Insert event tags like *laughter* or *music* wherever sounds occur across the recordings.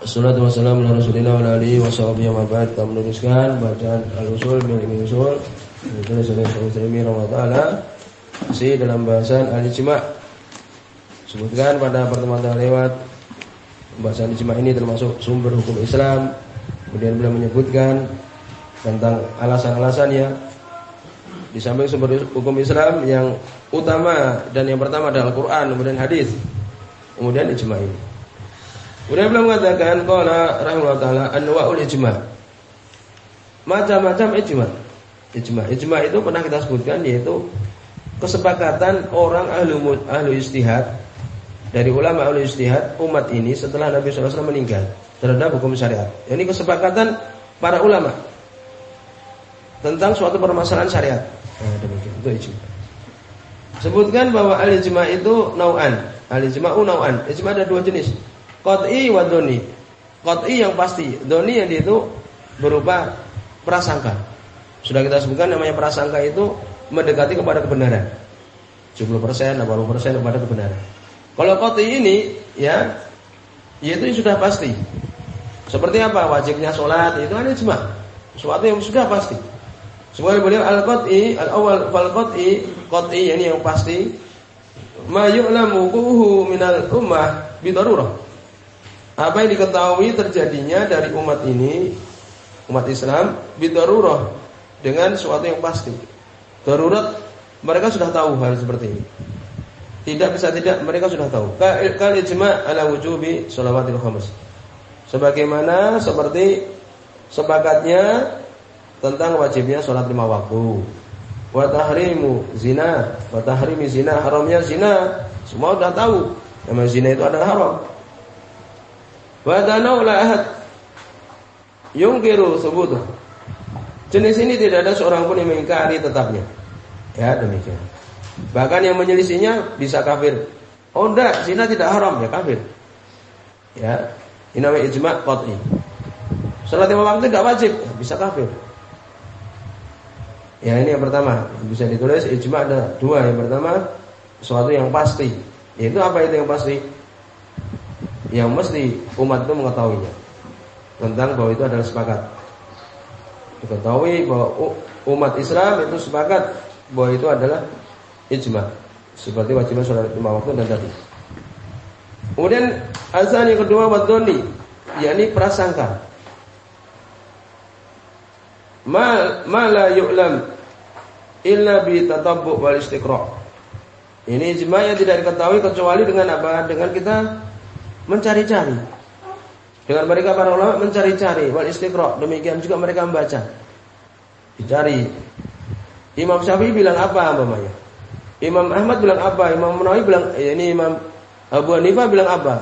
Assalatu wassalamu ala rasulillah wa alihi wa sahbihi wa ba'd. Kita meneruskan bacaan al-usul bil usul. Ditulis oleh Syekh Utsaimin rahimahullah Masih dalam bahasan al-ijma' Sebutkan pada pertemuan lewat Bahasan ijma' ini termasuk sumber hukum Islam. Kemudian beliau menyebutkan Tentang alasan-alasannya Di samping sumber hukum Islam yang utama Dan yang pertama adalah Al-Quran Kemudian hadis Kemudian ijma' ini Kemudian beliau mengatakan qala rahimahullah taala anwa'ul ijma. Macam-macam ijma. Ijma. Ijma itu pernah kita sebutkan yaitu kesepakatan orang ahlu ahlu istihad dari ulama ahlu istihad umat ini setelah Nabi SAW meninggal terhadap hukum syariat. Ini kesepakatan para ulama tentang suatu permasalahan syariat. Nah, demikian itu ijma. Sebutkan bahwa al-ijma itu nau'an. Al-ijma'u nau'an. Ijma ada dua jenis. Qat'i wa doni. Qat'i yang pasti, doni yang itu berupa prasangka. Sudah kita sebutkan namanya prasangka itu mendekati kepada kebenaran. 70%, 80% kepada kebenaran. Kalau qat'i ini ya yaitu sudah pasti. Seperti apa? Wajibnya sholat itu kan ijma. Sesuatu yang sudah pasti. Semuanya beliau al-qat'i, al-awwal fal qat'i, qat'i ini yang pasti ma yu'lamu minal ummah bi apa yang diketahui terjadinya dari umat ini, umat Islam, bidarurah dengan sesuatu yang pasti. Darurat mereka sudah tahu hal seperti ini. Tidak bisa tidak mereka sudah tahu. Kal ijma' ala wujubi shalawatil khamis. Sebagaimana seperti sepakatnya tentang wajibnya sholat lima waktu. Wa tahrimu zina, wa tahrimi zina, haramnya zina. Semua sudah tahu. Nama zina itu adalah haram. Wa la ahad yungkiru subutuh. Jenis ini tidak ada seorang pun yang mengingkari tetapnya. Ya, demikian. Bahkan yang menyelisihnya bisa kafir. Oh enggak, zina tidak haram ya kafir. Ya, ini ijma' qat'i. Salat lima waktu tidak wajib, ya, bisa kafir. Ya ini yang pertama bisa ditulis ijma ada dua yang pertama sesuatu yang pasti yaitu apa itu yang pasti yang mesti umat itu mengetahuinya tentang bahwa itu adalah sepakat. Diketahui bahwa umat Islam itu sepakat bahwa itu adalah ijma seperti wajibnya sholat lima waktu dan tadi. Kemudian azan yang kedua wadoni, yakni prasangka. Ma la yu'lam illa bi tatabbu wal istiqra. Ini ijma yang tidak diketahui kecuali dengan apa? Dengan kita mencari-cari. Dengan mereka para ulama mencari-cari wal istiqra. Demikian juga mereka membaca. Dicari. Imam Syafi'i bilang apa umpamanya? Imam Ahmad bilang apa? Imam Nawawi bilang eh, ini Imam Abu Hanifah bilang apa?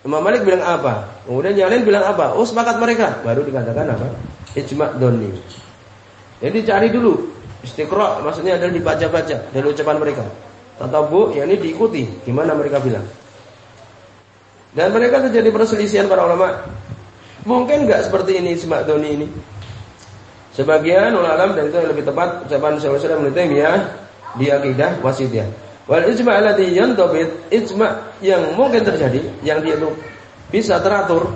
Imam Malik bilang apa? Kemudian yang lain bilang apa? Oh sepakat mereka. Baru dikatakan apa? Ijma' doni. Jadi cari dulu. Istiqra maksudnya adalah dibaca-baca dari ucapan mereka. Tatabu ini diikuti gimana mereka bilang. Dan mereka terjadi perselisihan para ulama. Mungkin enggak seperti ini Isma' Doni ini. Sebagian ulama dan itu yang lebih tepat ucapan Syaikhul Islam Ibnu Taimiyah di akidah wasitiyah. Wal ijma' alladhi yantabit ijma' yang mungkin terjadi yang dia itu bisa teratur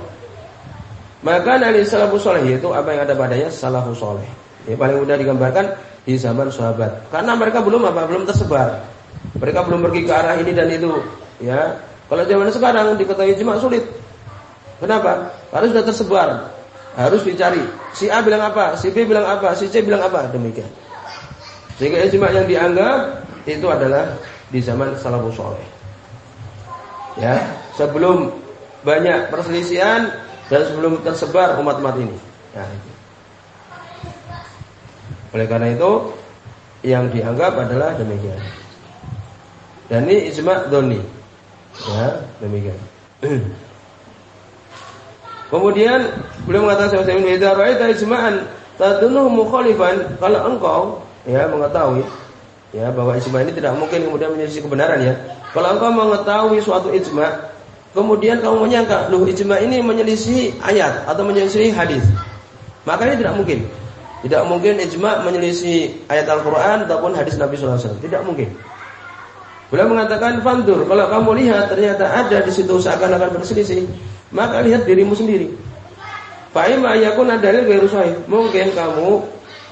maka dari salafus soleh itu apa yang ada padanya salafus soleh. Ini paling mudah digambarkan di zaman sahabat. Karena mereka belum apa belum tersebar. Mereka belum pergi ke arah ini dan itu, ya. Kalau zaman sekarang diketahui ijma sulit. Kenapa? Harus sudah tersebar. Harus dicari. Si A bilang apa, si B bilang apa, si C bilang apa, demikian. Sehingga ijma yang dianggap itu adalah di zaman salafus soleh. Ya, sebelum banyak perselisihan dan sebelum tersebar umat-umat ini. Ya, Oleh karena itu yang dianggap adalah demikian. Dan ini ijma doni. Ya, demikian. *clears throat* Kemudian beliau mengatakan saya ingin idza ra'aita ijma'an tadunnu mukhalifan kalau engkau ya mengetahui ya bahwa ijma ini tidak mungkin kemudian menyelisih kebenaran ya. Kalau engkau mengetahui suatu ijma kemudian kamu menyangka loh ijma ini menyelisih ayat atau menyelisih hadis. Maka ini tidak mungkin. Tidak mungkin ijma menyelisih ayat Al-Qur'an ataupun hadis Nabi sallallahu alaihi wasallam. Tidak mungkin. Beliau mengatakan fandur, kalau kamu lihat ternyata ada di situ seakan-akan berselisih, maka lihat dirimu sendiri. Fa'ima yakun dalil ghairu sahih. Mungkin kamu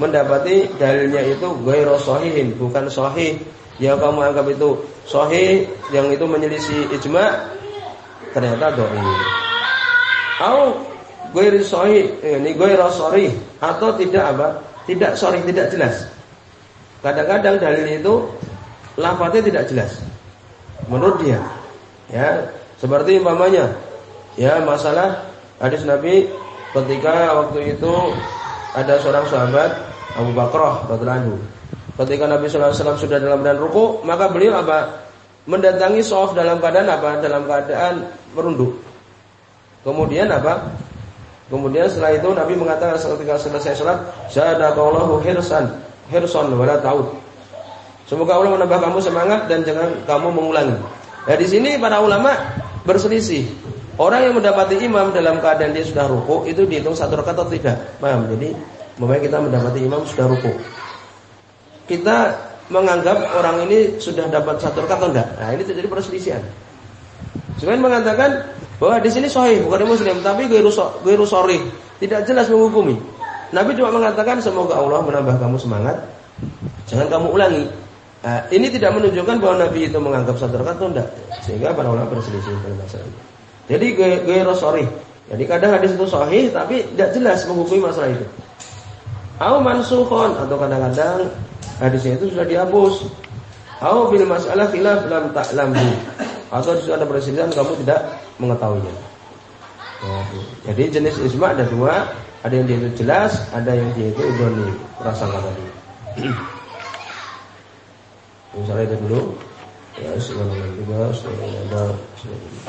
mendapati dalilnya itu ghairu sahihin, bukan sahih. Yang kamu anggap itu sahih, yang itu menyelisih ijma, ternyata doi. Au ghairu sahih, ini ghairu sahih atau tidak apa? Tidak sahih, tidak jelas. Kadang-kadang dalil itu lafaznya tidak jelas. Menurut dia. Ya, seperti umpamanya ya masalah hadis Nabi ketika waktu itu ada seorang sahabat Abu Bakrah radhiyallahu Ketika Nabi SAW sudah dalam keadaan ruku, maka beliau apa? Mendatangi soft dalam keadaan apa? Dalam keadaan merunduk. Kemudian apa? Kemudian setelah itu Nabi mengatakan ketika selesai sholat, Zadakallahu hirsan, hirsan wala taud. Semoga Allah menambah kamu semangat dan jangan kamu mengulangi. Nah di sini para ulama berselisih. Orang yang mendapati imam dalam keadaan dia sudah ruku itu dihitung satu rakaat atau tidak. Paham? Jadi, memang kita mendapati imam sudah ruku. Kita menganggap orang ini sudah dapat satu rakaat atau enggak. Nah, ini terjadi perselisihan. Sebenarnya mengatakan bahwa di sini sahih bukan muslim tapi ghairu sorry, tidak jelas menghukumi. Nabi cuma mengatakan semoga Allah menambah kamu semangat. Jangan kamu ulangi. Nah, ini tidak menunjukkan bahwa Nabi itu menganggap satu rakaat atau enggak. Sehingga para ulama berselisih pada masalah ini. Jadi ghairu sorry. Jadi kadang hadis itu sahih tapi tidak jelas menghukumi masalah itu. Au mansukhon atau kadang-kadang hadisnya itu sudah dihapus. Au bil masalah khilaf lam ta'lamhu. Atau di ada perselisihan kamu tidak mengetahuinya. Ya, jadi jenis isma ada dua, ada yang dia itu jelas, ada yang dia itu idoni rasa tadi. Misalnya itu dulu. Ya, sebenarnya juga, ada, sebenarnya.